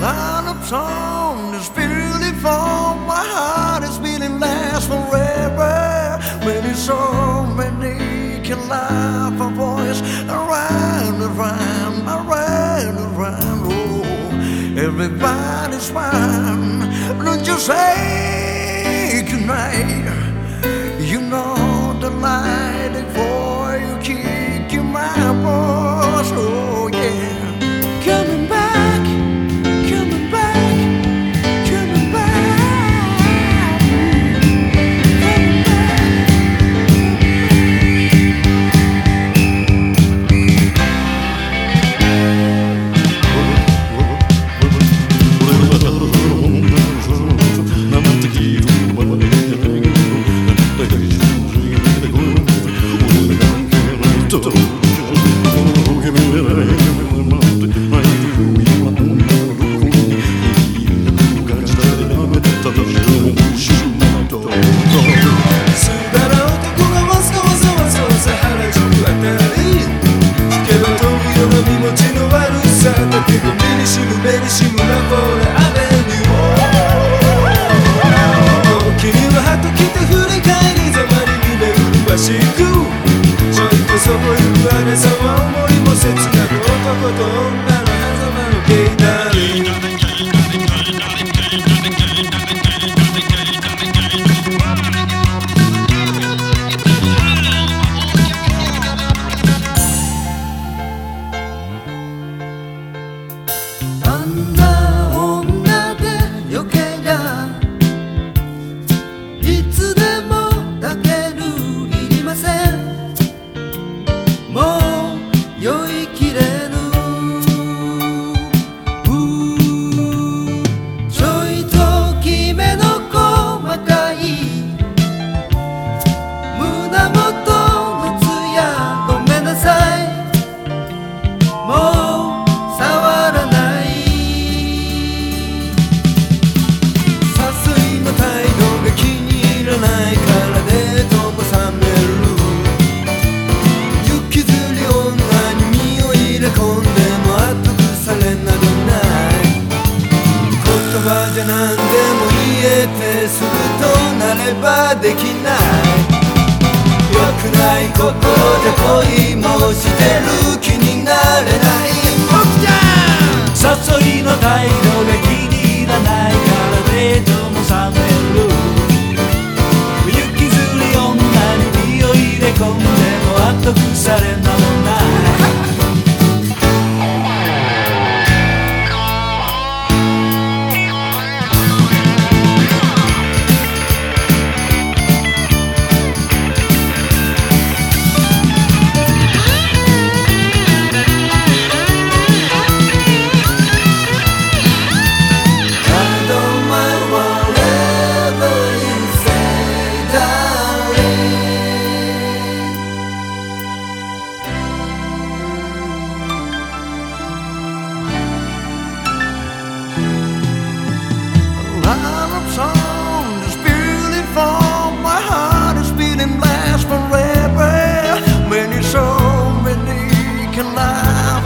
line of song is beautiful. My heart is beating last forever. It's so many can laugh a voice around, around, around, around. Oh, everybody's fine. Don't you say goodnight? You know the night you. 何でも言えてするとなればできない。良くないことで恋もしてる気になれない。僕ちゃん。誘いの態度で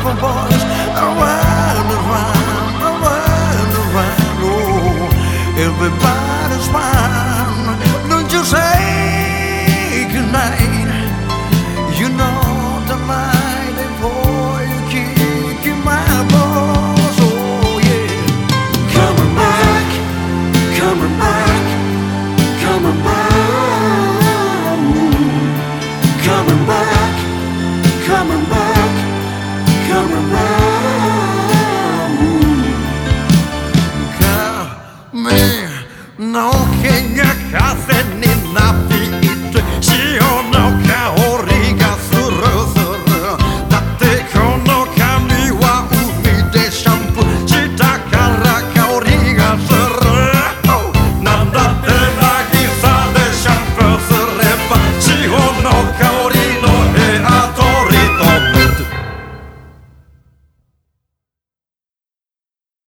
paper boy. No regna casa ni nafi